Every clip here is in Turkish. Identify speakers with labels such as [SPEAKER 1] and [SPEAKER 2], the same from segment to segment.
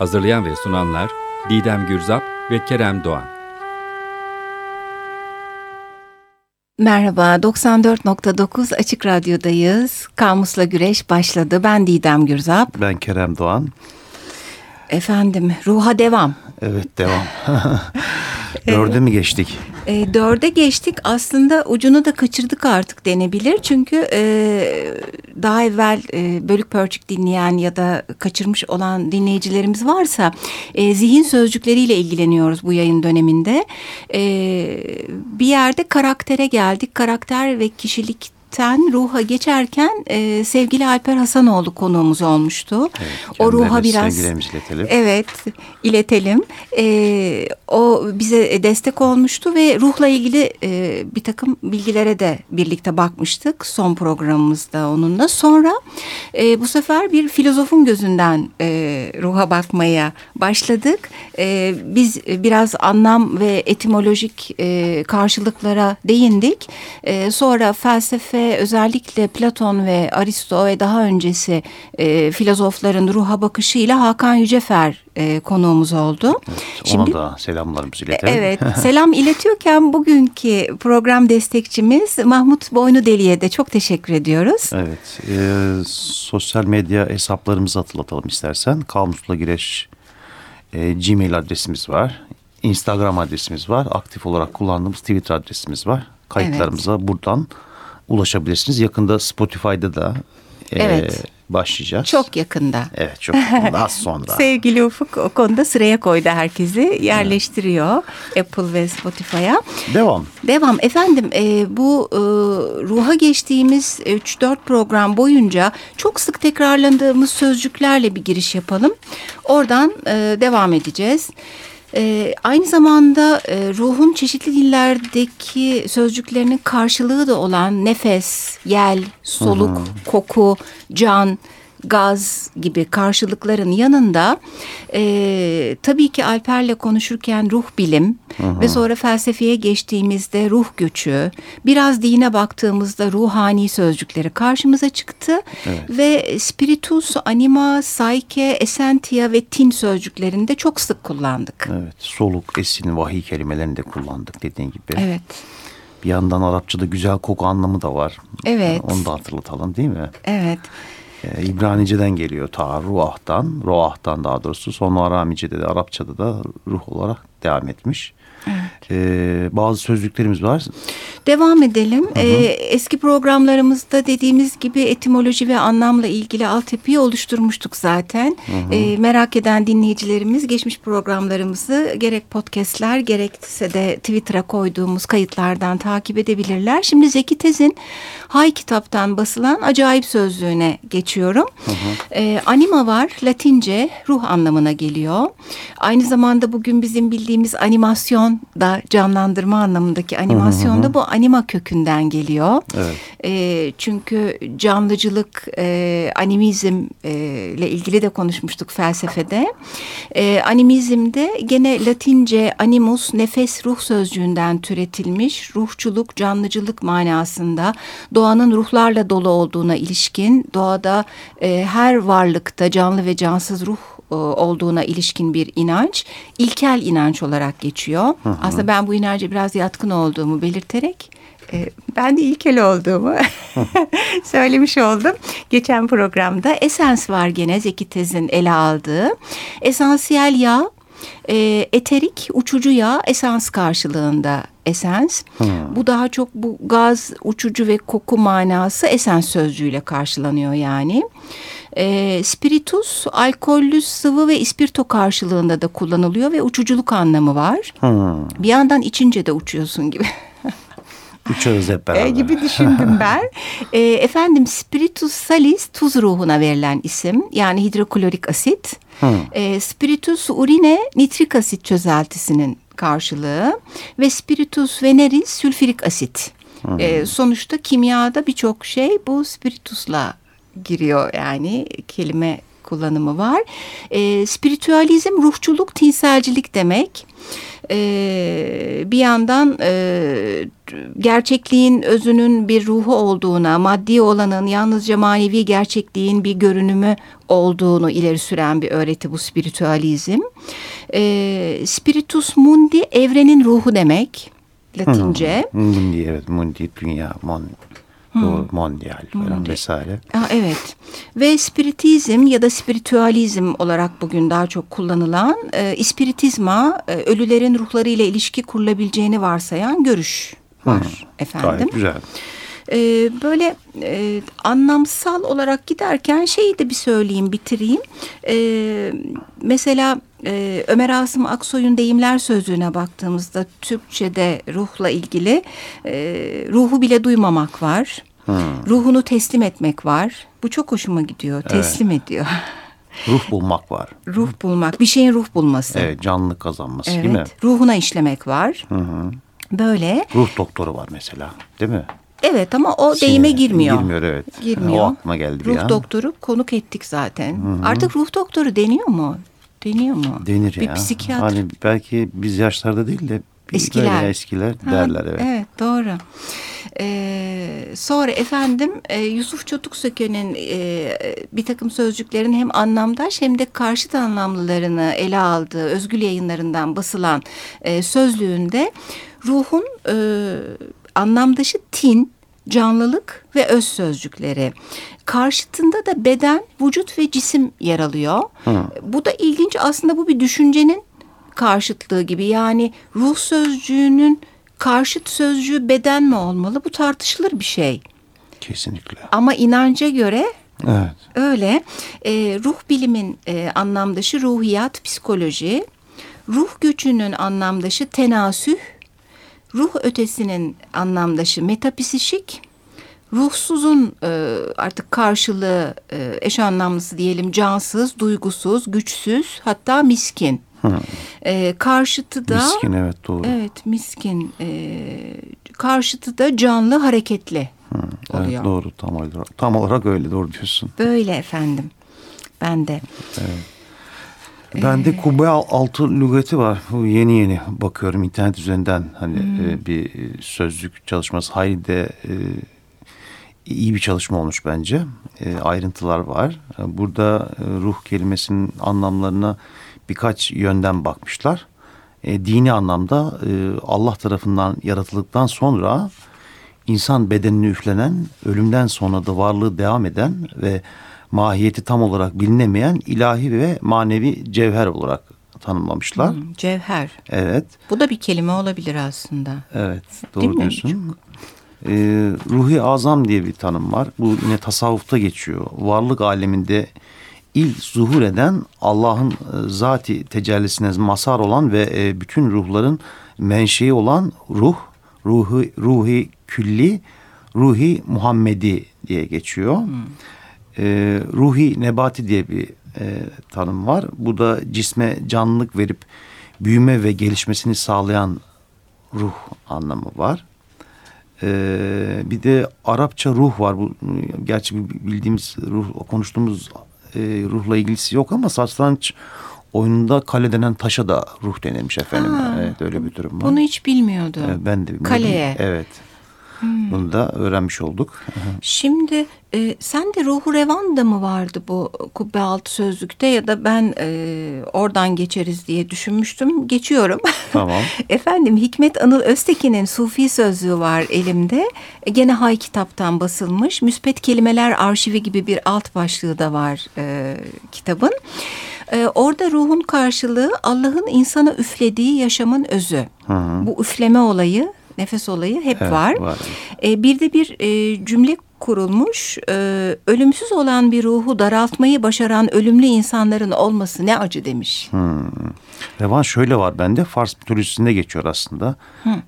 [SPEAKER 1] Hazırlayan ve sunanlar Didem Gürzap ve Kerem Doğan.
[SPEAKER 2] Merhaba, 94.9 Açık Radyo'dayız. Kamusla Güreş başladı. Ben Didem Gürzap.
[SPEAKER 3] Ben Kerem Doğan.
[SPEAKER 2] Efendim, ruha devam.
[SPEAKER 3] Evet, devam. Dörde mi geçtik?
[SPEAKER 2] E, dörde geçtik. Aslında ucunu da kaçırdık artık denebilir. Çünkü e, daha evvel e, bölük pörçük dinleyen ya da kaçırmış olan dinleyicilerimiz varsa e, zihin sözcükleriyle ilgileniyoruz bu yayın döneminde. E, bir yerde karaktere geldik. Karakter ve kişilik Ten ruha geçerken e, sevgili Alper Hasanoğlu konuğumuz olmuştu.
[SPEAKER 3] Evet, o ruha biraz iletelim.
[SPEAKER 2] Evet, iletelim. E, o bize destek olmuştu ve ruhla ilgili e, bir takım bilgilere de birlikte bakmıştık son programımızda onunla. Sonra e, bu sefer bir filozofun gözünden e, ruha bakmaya başladık. E, biz biraz anlam ve etimolojik e, karşılıklara değindik. E, sonra felsefe ve özellikle Platon ve Aristo ve daha öncesi e, filozofların ruha bakışıyla Hakan Yücefer e, konuğumuz oldu.
[SPEAKER 3] Evet, Şimdi, ona da selamlarımızı iletelim.
[SPEAKER 2] Evet selam iletiyorken bugünkü program destekçimiz Mahmut Boynu Deli'ye de çok teşekkür ediyoruz.
[SPEAKER 3] Evet e, sosyal medya hesaplarımızı hatırlatalım istersen. Kamusla Gireş e, Gmail adresimiz var. Instagram adresimiz var. Aktif olarak kullandığımız Twitter adresimiz var. Kayıtlarımıza evet. buradan ulaşabilirsiniz. Yakında Spotify'da da e, evet. başlayacağız.
[SPEAKER 2] Çok yakında.
[SPEAKER 3] Evet çok yakında az sonra.
[SPEAKER 2] Sevgili Ufuk o konuda sıraya koydu herkesi. Yerleştiriyor evet. Apple ve Spotify'a.
[SPEAKER 3] Devam.
[SPEAKER 2] Devam. Efendim e, bu e, ruha geçtiğimiz 3-4 program boyunca çok sık tekrarlandığımız sözcüklerle bir giriş yapalım. Oradan e, devam edeceğiz. E, aynı zamanda e, ruhun çeşitli dillerdeki sözcüklerinin karşılığı da olan nefes, yel, soluk, hı. koku, can, gaz gibi karşılıkların yanında e, tabii ki Alper'le konuşurken ruh bilim hı. ve sonra felsefeye geçtiğimizde ruh göçü, biraz dine baktığımızda ruhani sözcükleri karşımıza çıktı evet. ve spiritus, anima, psyche, essentia ve tin sözcüklerini de çok sık kullandık.
[SPEAKER 3] Evet, soluk, esin, vahiy kelimelerini de kullandık dediğin gibi.
[SPEAKER 2] Evet.
[SPEAKER 3] Bir yandan Arapçada güzel koku anlamı da var.
[SPEAKER 2] Evet.
[SPEAKER 3] Onu da hatırlatalım değil mi?
[SPEAKER 2] Evet.
[SPEAKER 3] E, İbranice'den geliyor ta ruahtan, roahtan daha doğrusu. Sonra Aramice'de de Arapçada da ruh olarak devam etmiş. Evet. Ee, bazı sözcüklerimiz var.
[SPEAKER 2] Devam edelim. Hı hı. Ee, eski programlarımızda dediğimiz gibi etimoloji ve anlamla ilgili altyapıyı oluşturmuştuk zaten. Hı hı. Ee, merak eden dinleyicilerimiz geçmiş programlarımızı gerek podcastler gerekse de Twitter'a koyduğumuz kayıtlardan takip edebilirler. Şimdi Zeki Tez'in Hay kitaptan basılan acayip sözlüğüne geçiyorum. Hı hı. Ee, anima var. Latince ruh anlamına geliyor. Aynı zamanda bugün bizim bildiğimiz animasyon da canlandırma anlamındaki animasyon da bu anima kökünden geliyor. Evet. E, çünkü canlıcılık, e, animizm e, ile ilgili de konuşmuştuk felsefede. E, animizmde gene Latince animus nefes ruh sözcüğünden türetilmiş ruhçuluk, canlıcılık manasında doğanın ruhlarla dolu olduğuna ilişkin doğada e, her varlıkta canlı ve cansız ruh e, olduğuna ilişkin bir inanç ilkel inanç olarak geçiyor. Hı hı. Aslında ben bu inanca biraz yatkın olduğumu belirterek e, ben de ilkel olduğumu söylemiş oldum. Geçen programda esens var gene Zeki Tez'in ele aldığı. Esansiyel yağ e, eterik uçucu yağ esans karşılığında esens. Hmm. Bu daha çok bu gaz uçucu ve koku manası esens sözcüğüyle karşılanıyor yani. E, spiritus alkollü sıvı ve ispirto karşılığında da kullanılıyor ve uçuculuk anlamı var. Hmm. Bir yandan içince de uçuyorsun gibi.
[SPEAKER 3] Uçarız hep beraber.
[SPEAKER 2] e, gibi düşündüm ben. E, efendim Spiritus Salis tuz ruhuna verilen isim. Yani hidroklorik asit. E, Spiritus Urine nitrik asit çözeltisinin karşılığı. Ve Spiritus Veneris sülfürik asit. E, sonuçta kimyada birçok şey bu spiritusla giriyor yani kelime kullanımı var. E, spiritüalizm ruhçuluk, tinselcilik demek. E, bir yandan e, gerçekliğin özünün bir ruhu olduğuna, maddi olanın yalnızca manevi gerçekliğin bir görünümü olduğunu ileri süren bir öğreti bu spiritüalizm. E, spiritus mundi evrenin ruhu demek. Latince.
[SPEAKER 3] Mundi evet mundi dünya mon, doğru, mondial falan vesaire.
[SPEAKER 2] Aa, evet ve spiritizm ya da spiritüalizm olarak bugün daha çok kullanılan e, ispiritizma e, ölülerin ruhlarıyla ilişki kurulabileceğini varsayan görüş var efendim.
[SPEAKER 3] Gayet güzel.
[SPEAKER 2] E, böyle e, anlamsal olarak giderken şeyi de bir söyleyeyim bitireyim. E, mesela e, Ömer Asım Aksoy'un deyimler sözlüğüne baktığımızda Türkçe'de ruhla ilgili e, ruhu bile duymamak var. Ruhunu teslim etmek var. Bu çok hoşuma gidiyor. Teslim ediyor.
[SPEAKER 3] Ruh bulmak var.
[SPEAKER 2] ruh bulmak, bir şeyin ruh bulması.
[SPEAKER 3] Evet canlılık kazanması
[SPEAKER 2] Evet.
[SPEAKER 3] değil mi?
[SPEAKER 2] Ruhuna işlemek var. Böyle.
[SPEAKER 3] Ruh doktoru var mesela değil mi?
[SPEAKER 2] Evet ama o
[SPEAKER 3] Şey,
[SPEAKER 2] deyime girmiyor.
[SPEAKER 3] Girmiyor evet.
[SPEAKER 2] Girmiyor.
[SPEAKER 3] O aklıma geldi bir
[SPEAKER 2] Ruh doktoru konuk ettik zaten. Artık ruh doktoru deniyor mu? Deniyor mu?
[SPEAKER 3] Denir
[SPEAKER 2] bir
[SPEAKER 3] ya.
[SPEAKER 2] psikiyatr.
[SPEAKER 3] Hani belki biz yaşlarda değil de bir
[SPEAKER 2] Eskiler.
[SPEAKER 3] eskiler
[SPEAKER 2] Ha,
[SPEAKER 3] derler evet.
[SPEAKER 2] Evet doğru. Ee, sonra efendim e, Yusuf Çotuk Söke'nin e, bir takım sözcüklerin hem anlamdaş hem de karşıt anlamlılarını ele aldığı özgül yayınlarından basılan e, sözlüğünde ruhun e, anlamdaşı tin, canlılık ve öz sözcükleri. Karşıtında da beden, vücut ve cisim yer alıyor. Bu da ilginç aslında bu bir düşüncenin karşıtlığı gibi. Yani ruh sözcüğünün karşıt sözcüğü beden mi olmalı? Bu tartışılır bir şey.
[SPEAKER 3] Kesinlikle.
[SPEAKER 2] Ama inanca göre
[SPEAKER 3] Evet.
[SPEAKER 2] öyle. E, ruh bilimin e, anlamdaşı ruhiyat, psikoloji. Ruh göçünün anlamdaşı tenasüh. Ruh ötesinin anlamdaşı metapsişik. Ruhsuzun e, artık karşılığı e, eş anlamlısı diyelim cansız, duygusuz, güçsüz hatta miskin. E, karşıtı da
[SPEAKER 3] Miskin evet doğru.
[SPEAKER 2] evet miskin. E, karşıtı da canlı, hareketli
[SPEAKER 3] Evet,
[SPEAKER 2] oluyor.
[SPEAKER 3] doğru tam olarak, tam olarak öyle doğru diyorsun.
[SPEAKER 2] Böyle efendim. Ben de.
[SPEAKER 3] Bende Kubbe altı lügati var. Bu yeni yeni bakıyorum internet üzerinden hani e, bir e, sözlük çalışması. Hayli de e, iyi bir çalışma olmuş bence. Ayrıntılar var. Burada ruh kelimesinin anlamlarına birkaç yönden bakmışlar. Dini anlamda Allah tarafından yaratıldıktan sonra insan bedenine üflenen, ölümden sonra da varlığı devam eden ve mahiyeti tam olarak bilinemeyen ilahi ve manevi cevher olarak tanımlamışlar.
[SPEAKER 2] Cevher.
[SPEAKER 3] Evet,
[SPEAKER 2] Bu da bir kelime olabilir aslında.
[SPEAKER 3] evet
[SPEAKER 2] Değil
[SPEAKER 3] doğru
[SPEAKER 2] mi?
[SPEAKER 3] diyorsun. Ee, ruhi azam diye bir tanım var. Bu yine tasavvufta geçiyor. Varlık aleminde ilk zuhur eden Allah'ın e, zati tecellisine mazhar olan ve e, bütün ruhların menşei olan ruh, ruhi, ruhi külli, ruhi Muhammedi diye geçiyor. Ee, ruhi nebati diye bir e, tanım var. Bu da cisme canlılık verip büyüme ve gelişmesini sağlayan ruh anlamı var. Ee, bir de Arapça ruh var. Bu gerçi bildiğimiz ruh konuştuğumuz e, ruhla ilgisi yok ama satranç oyununda kale denen taşa da ruh denilmiş efendim.
[SPEAKER 2] Ha.
[SPEAKER 3] Evet öyle bir durum var.
[SPEAKER 2] Bunu hiç bilmiyordum.
[SPEAKER 3] Evet, ben de bilmiyordum.
[SPEAKER 2] Kaleye. Hmm.
[SPEAKER 3] Bunu da öğrenmiş olduk.
[SPEAKER 2] Şimdi e, sen de ruhu revanda mı vardı bu kubbe altı sözlükte ya da ben e, oradan geçeriz diye düşünmüştüm. Geçiyorum.
[SPEAKER 3] Tamam.
[SPEAKER 2] Efendim Hikmet Anıl Öztekin'in Sufi sözlüğü var elimde. E, gene Hay kitaptan basılmış. Müspet Kelimeler Arşivi gibi bir alt başlığı da var e, kitabın. E, orada ruhun karşılığı Allah'ın insana üflediği yaşamın özü. Bu üfleme olayı, nefes olayı hep
[SPEAKER 3] Evet,
[SPEAKER 2] var.
[SPEAKER 3] var.
[SPEAKER 2] E, bir de bir e, cümle kurulmuş. E, ölümsüz olan bir ruhu daraltmayı başaran ölümlü insanların olması ne acı demiş.
[SPEAKER 3] Hmm. Revan şöyle var bende Fars mitolojisinde geçiyor aslında.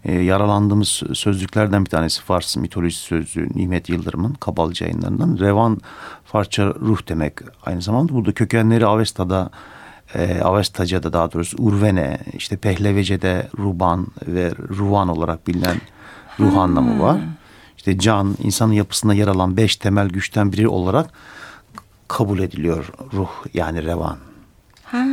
[SPEAKER 3] E, yaralandığımız sözlüklerden bir tanesi Fars mitolojisi sözlüğü Nimet Yıldırım'ın Kabalcı yayınlarından. Revan Farsça ruh demek. Aynı zamanda burada kökenleri Avesta'da e, Avestaca'da daha doğrusu Urvene, işte Pehlevece'de Ruban ve Ruvan olarak bilinen ruh anlamı var. İşte can, insanın yapısında yer alan beş temel güçten biri olarak kabul ediliyor ruh yani revan.
[SPEAKER 2] Ha,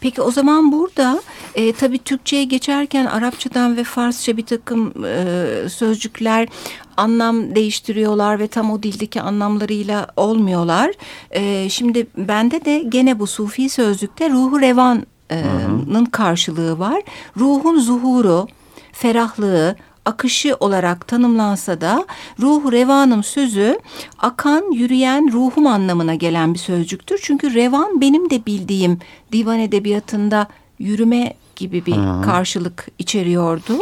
[SPEAKER 2] peki o zaman burada e, tabii Türkçe'ye geçerken Arapçadan ve Farsça bir takım e, sözcükler anlam değiştiriyorlar ve tam o dildeki anlamlarıyla olmuyorlar. E, şimdi bende de gene bu Sufi sözlükte ruhu revanın karşılığı var. Ruhun zuhuru, ferahlığı, akışı olarak tanımlansa da ruh revanım sözü akan, yürüyen ruhum anlamına gelen bir sözcüktür. Çünkü revan benim de bildiğim divan edebiyatında yürüme gibi bir Hı-hı. karşılık içeriyordu.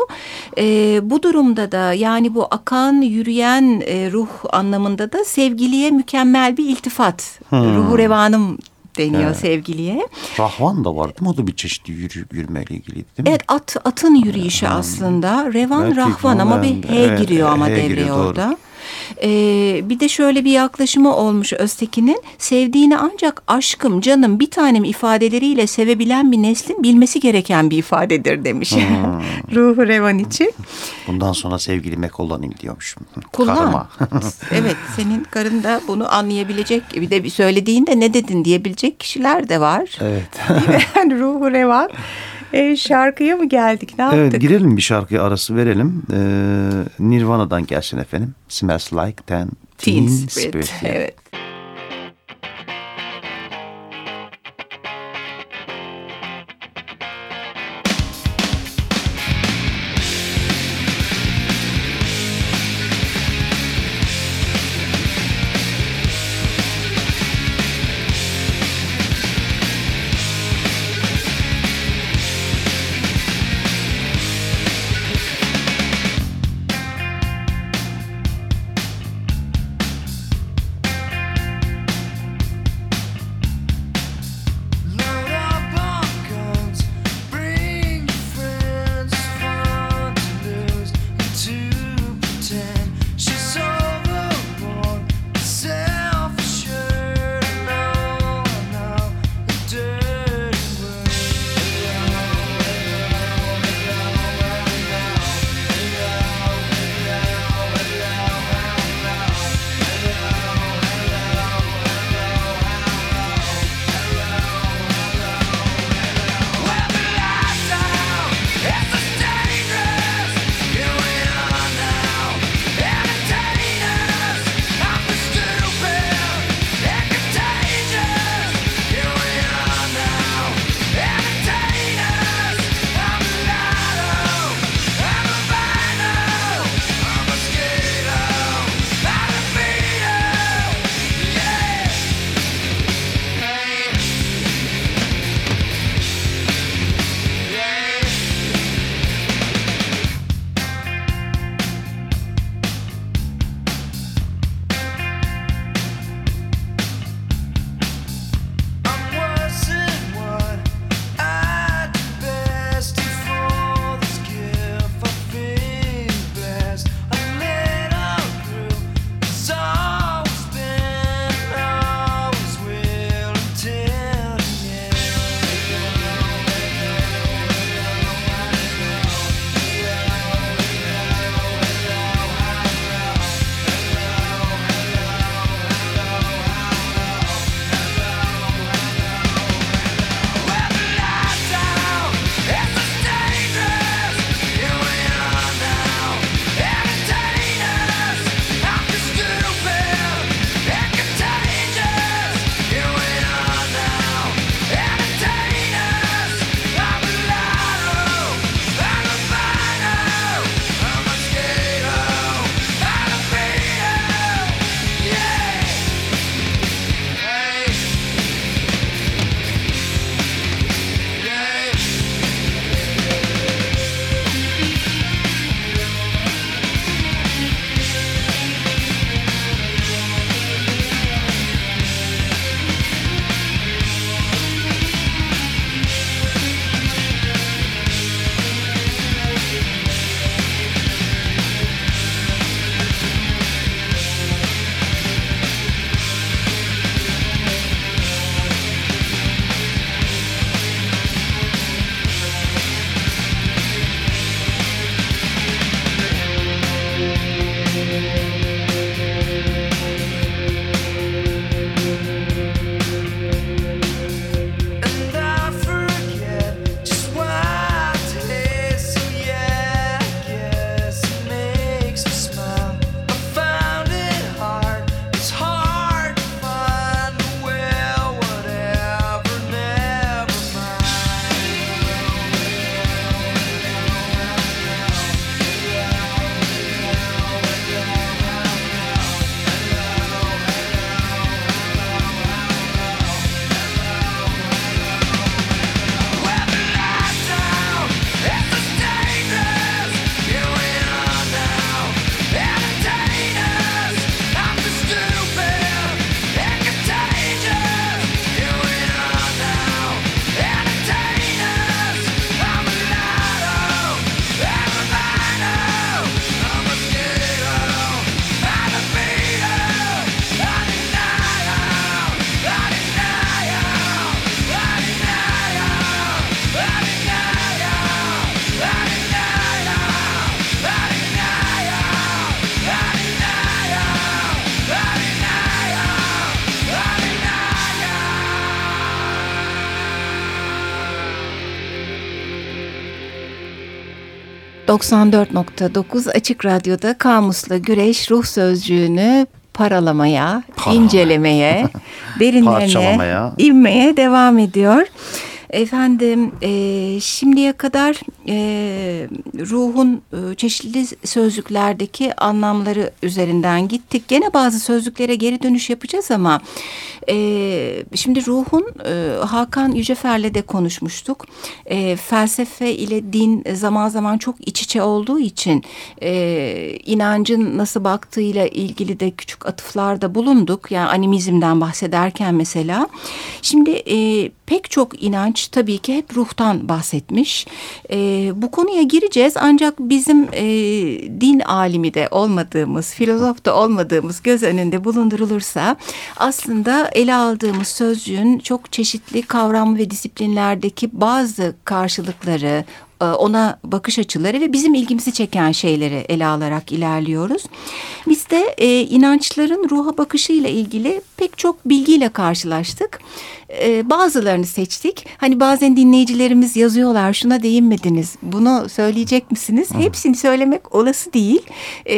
[SPEAKER 2] E, bu durumda da yani bu akan, yürüyen e, ruh anlamında da sevgiliye mükemmel bir iltifat. Hı-hı. Ruhu revanım deniyor evet. sevgiliye.
[SPEAKER 3] Rahvan da var değil mi? O da bir çeşit yürü, yürümeyle ilgili değil mi?
[SPEAKER 2] Evet at, atın yürüyüşü hmm. aslında. Revan Belki rahvan ama bir H evet, giriyor ama H devreye giriyor, orada. Doğru. Ee, bir de şöyle bir yaklaşımı olmuş Öztekin'in. Sevdiğini ancak aşkım, canım, bir tanem ifadeleriyle sevebilen bir neslin bilmesi gereken bir ifadedir demiş. Hmm. Ruhu Revan için.
[SPEAKER 3] Bundan sonra sevgilime kullanayım diyormuş.
[SPEAKER 2] Kullan. evet senin karın da bunu anlayabilecek. Bir de söylediğinde ne dedin diyebilecek kişiler de var.
[SPEAKER 3] Evet.
[SPEAKER 2] yani Ruhu Revan. E, şarkıya mı geldik? Ne yaptık?
[SPEAKER 3] Evet girelim bir şarkıya arası verelim. Ee, Nirvana'dan gelsin efendim. Smells Like Teen, Teen Spirit. Spirit.
[SPEAKER 2] Evet. 94.9 Açık Radyo'da Kamus'la Güreş ruh sözcüğünü paralamaya, incelemeye, derinlerine inmeye devam ediyor. Efendim e, şimdiye kadar e, ruhun e, çeşitli sözlüklerdeki anlamları üzerinden gittik. Gene bazı sözlüklere geri dönüş yapacağız ama e, şimdi ruhun e, Hakan Yücefer'le de konuşmuştuk. E, felsefe ile din zaman zaman çok iç içe olduğu için e, inancın nasıl baktığıyla ilgili de küçük atıflarda bulunduk. Yani animizmden bahsederken mesela. Şimdi e, pek çok inanç tabii ki hep ruhtan bahsetmiş. E, bu konuya gireceğiz ancak bizim e, din alimi de olmadığımız, filozof da olmadığımız göz önünde bulundurulursa aslında ele aldığımız sözcüğün çok çeşitli kavram ve disiplinlerdeki bazı karşılıkları, ona bakış açıları ve bizim ilgimizi çeken şeyleri ele alarak ilerliyoruz. Biz de e, inançların ruha bakışıyla ilgili pek çok bilgiyle karşılaştık. E, bazılarını seçtik. Hani bazen dinleyicilerimiz yazıyorlar şuna değinmediniz, bunu söyleyecek misiniz? Hı. Hepsini söylemek olası değil. E,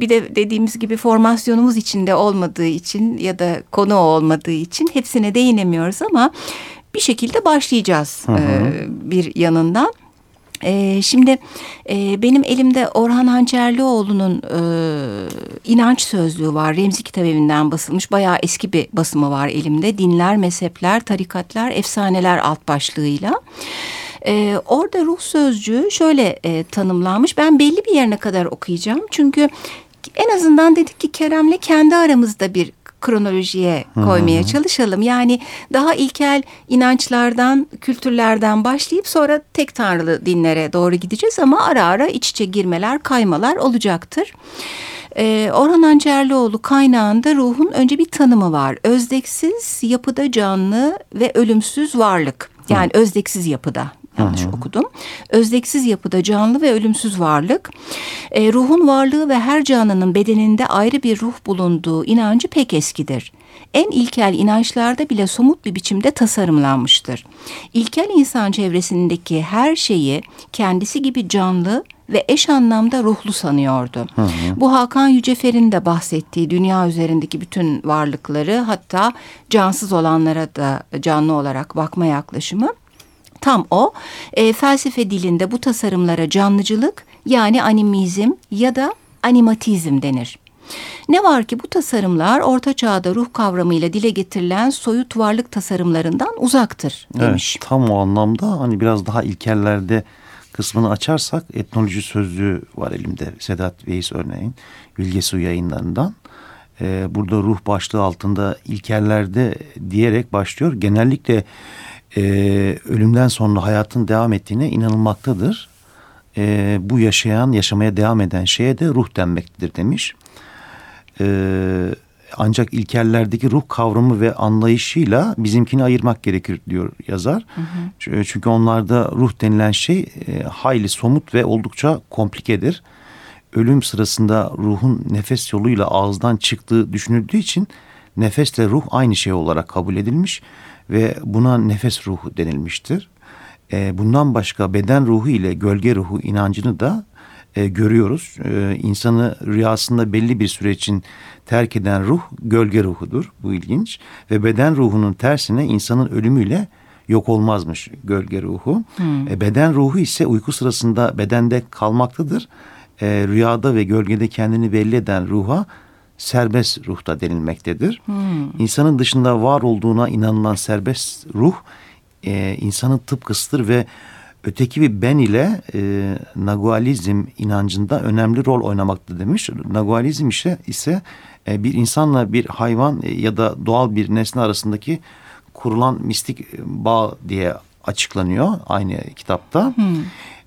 [SPEAKER 2] bir de dediğimiz gibi formasyonumuz içinde olmadığı için ya da konu olmadığı için hepsine değinemiyoruz ama bir şekilde başlayacağız hı hı. E, bir yanından. Ee, şimdi e, benim elimde Orhan Hançerlioğlu'nun e, inanç sözlüğü var. Remzi Kitap Evi'nden basılmış. Bayağı eski bir basımı var elimde. Dinler, mezhepler, tarikatlar, efsaneler alt başlığıyla. Ee, orada ruh sözcüğü şöyle e, tanımlanmış. Ben belli bir yerine kadar okuyacağım. Çünkü en azından dedik ki Kerem'le kendi aramızda bir kronolojiye koymaya çalışalım. Yani daha ilkel inançlardan, kültürlerden başlayıp sonra tek tanrılı dinlere doğru gideceğiz ama ara ara iç içe girmeler, kaymalar olacaktır. Ee, Orhan Ancerlioğlu kaynağında ruhun önce bir tanımı var. Özdeksiz, yapıda canlı ve ölümsüz varlık. Yani Hı. özdeksiz yapıda yanlış Hı-hı. okudum. Özdeksiz yapıda canlı ve ölümsüz varlık. E, ruhun varlığı ve her canlının bedeninde ayrı bir ruh bulunduğu inancı pek eskidir. En ilkel inançlarda bile somut bir biçimde tasarımlanmıştır. İlkel insan çevresindeki her şeyi kendisi gibi canlı ve eş anlamda ruhlu sanıyordu. Hı hı. Bu Hakan Yücefer'in de bahsettiği dünya üzerindeki bütün varlıkları hatta cansız olanlara da canlı olarak bakma yaklaşımı Tam o e, felsefe dilinde bu tasarımlara canlıcılık yani animizm ya da animatizm denir. Ne var ki bu tasarımlar orta çağda ruh kavramıyla dile getirilen soyut varlık tasarımlarından uzaktır demiş.
[SPEAKER 3] Evet, tam o anlamda hani biraz daha ilkellerde kısmını açarsak etnoloji sözlüğü var elimde Sedat Veys örneğin Bilgesu yayınlarından. Ee, burada ruh başlığı altında ilkellerde diyerek başlıyor. Genellikle e, ölümden sonra hayatın devam ettiğine inanılmaktadır. E, bu yaşayan, yaşamaya devam eden şeye de ruh denmektedir demiş. E, ancak ilkellerdeki ruh kavramı ve anlayışıyla bizimkini ayırmak gerekir diyor yazar. Hı hı. Çünkü onlarda ruh denilen şey e, hayli somut ve oldukça komplikedir. Ölüm sırasında ruhun nefes yoluyla ağızdan çıktığı düşünüldüğü için nefesle ruh aynı şey olarak kabul edilmiş ve buna nefes ruhu denilmiştir. E, bundan başka beden ruhu ile gölge ruhu inancını da e, görüyoruz. E, insanı rüyasında belli bir süre için terk eden ruh gölge ruhudur. Bu ilginç. Ve beden ruhunun tersine insanın ölümüyle yok olmazmış gölge ruhu. Hmm. E, beden ruhu ise uyku sırasında bedende kalmaktadır. E, rüyada ve gölgede kendini belli eden ruha serbest ruhta denilmektedir. Hmm. İnsanın dışında var olduğuna inanılan serbest ruh e, insanın tıpkısıdır ve öteki bir ben ile e, nagualizm inancında önemli rol oynamakta demiş. Nagualizm ise, ise e, bir insanla bir hayvan e, ya da doğal bir nesne arasındaki kurulan mistik bağ diye açıklanıyor aynı kitapta. Hmm.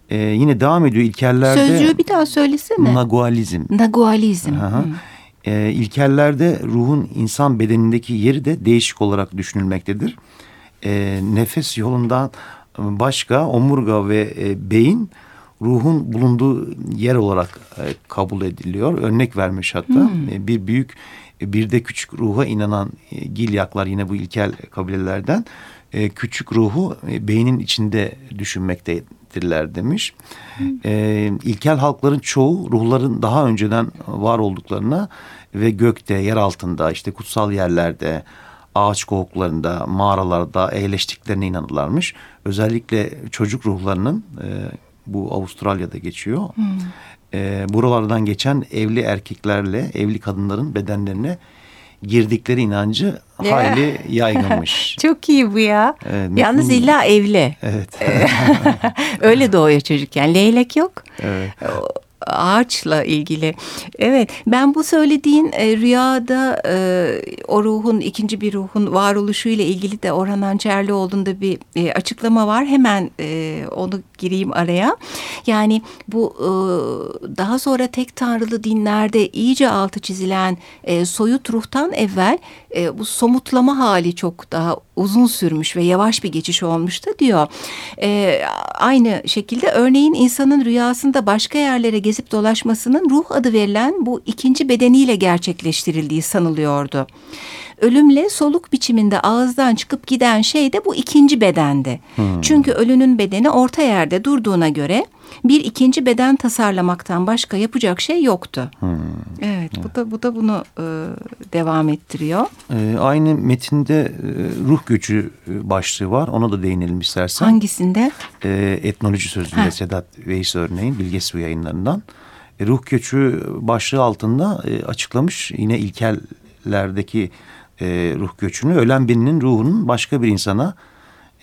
[SPEAKER 3] Ee, yine devam ediyor ilkellerde.
[SPEAKER 2] Sözcüğü bir daha söylesene.
[SPEAKER 3] Nagualizm.
[SPEAKER 2] Nagualizm. Hmm
[SPEAKER 3] e, ilkellerde ruhun insan bedenindeki yeri de değişik olarak düşünülmektedir. E, nefes yolundan başka omurga ve e, beyin ruhun bulunduğu yer olarak e, kabul ediliyor. Örnek vermiş hatta hmm. e, bir büyük bir de küçük ruha inanan e, Gilyaklar yine bu ilkel kabilelerden e, küçük ruhu e, beynin içinde düşünmektedirler demiş. E, ilkel halkların çoğu ruhların daha önceden var olduklarına ve gökte, yer altında, işte kutsal yerlerde, ağaç kovuklarında, mağaralarda eğleştiklerine inanırlarmış. Özellikle çocuk ruhlarının e, bu Avustralya'da geçiyor. Hmm. E, buralardan geçen evli erkeklerle evli kadınların bedenlerine girdikleri inancı hayli yaygınmış.
[SPEAKER 2] Çok iyi bu ya. Evet, Yalnız mutlu... illa evli.
[SPEAKER 3] Evet.
[SPEAKER 2] Öyle doğuyor çocuk yani. Leylek yok. Evet ağaçla ilgili. Evet ben bu söylediğin e, rüyada e, o ruhun ikinci bir ruhun varoluşu ile ilgili de Orhan Ançerlioğlu'nda bir e, açıklama var. Hemen e, onu gireyim araya. Yani bu e, daha sonra tek tanrılı dinlerde iyice altı çizilen e, soyut ruhtan evvel e, bu somutlama hali çok daha uzun sürmüş ve yavaş bir geçiş olmuştu diyor. E, aynı şekilde örneğin insanın rüyasında başka yerlere gezip dolaşmasının ruh adı verilen bu ikinci bedeniyle gerçekleştirildiği sanılıyordu. Ölümle soluk biçiminde ağızdan çıkıp giden şey de bu ikinci bedendi. Hmm. Çünkü ölünün bedeni orta yerde durduğuna göre bir ikinci beden tasarlamaktan başka yapacak şey yoktu. Hmm. Evet, bu da bu da bunu e, devam ettiriyor.
[SPEAKER 3] E, aynı metinde e, ruh göçü e, başlığı var. Ona da değinelim istersen.
[SPEAKER 2] Hangisinde?
[SPEAKER 3] E, etnoloji sözlüğünde ha. Sedat Veys örneğin Bilgesi yayınlarından. E, ruh göçü başlığı altında e, açıklamış yine ilkellerdeki e, ruh göçünü. Ölen birinin ruhunun başka bir insana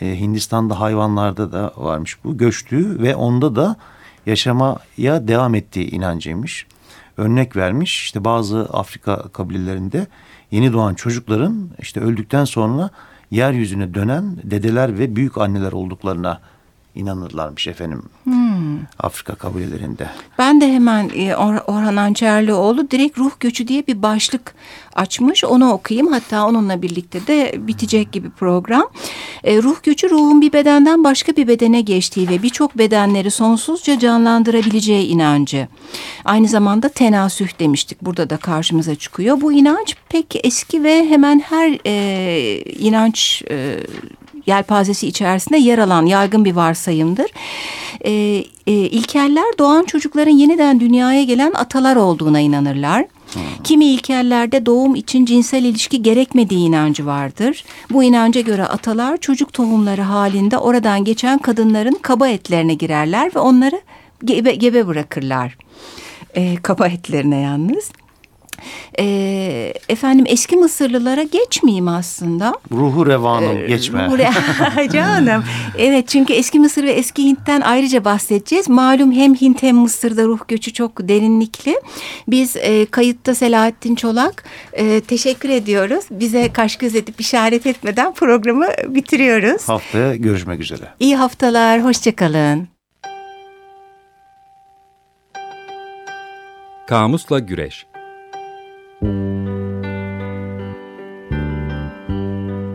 [SPEAKER 3] e, Hindistan'da hayvanlarda da varmış bu göçtüğü ve onda da yaşamaya devam ettiği inancıymış. Örnek vermiş işte bazı Afrika kabilelerinde yeni doğan çocukların işte öldükten sonra yeryüzüne dönen dedeler ve büyük anneler olduklarına inanırlarmış efendim. Hmm. Afrika kabilelerinde.
[SPEAKER 2] Ben de hemen e, Orhan Ançerlioğlu direkt ruh göçü diye bir başlık açmış. Onu okuyayım. Hatta onunla birlikte de bitecek gibi program. E, ruh göçü ruhun bir bedenden başka bir bedene geçtiği ve birçok bedenleri sonsuzca canlandırabileceği inancı. Aynı zamanda tenasüh demiştik. Burada da karşımıza çıkıyor. Bu inanç pek eski ve hemen her e, inanç e, yelpazesi içerisinde yer alan yaygın bir varsayımdır. E, e, ilkeller doğan çocukların yeniden dünyaya gelen atalar olduğuna inanırlar. Hmm. Kimi ilkellerde doğum için cinsel ilişki gerekmediği inancı vardır. Bu inanca göre atalar çocuk tohumları halinde oradan geçen kadınların kaba etlerine girerler ve onları gebe, gebe bırakırlar. E, kaba etlerine yalnız. E, efendim eski Mısırlılara geçmeyeyim aslında.
[SPEAKER 3] Ruhu revanım ee, geçme. Ruhu re
[SPEAKER 2] Canım. Evet çünkü eski Mısır ve eski Hint'ten ayrıca bahsedeceğiz. Malum hem Hint hem Mısır'da ruh göçü çok derinlikli. Biz e, kayıtta Selahattin Çolak e, teşekkür ediyoruz. Bize kaş göz edip işaret etmeden programı bitiriyoruz.
[SPEAKER 3] Haftaya görüşmek üzere.
[SPEAKER 2] İyi haftalar, hoşçakalın.
[SPEAKER 1] Kamusla Güreş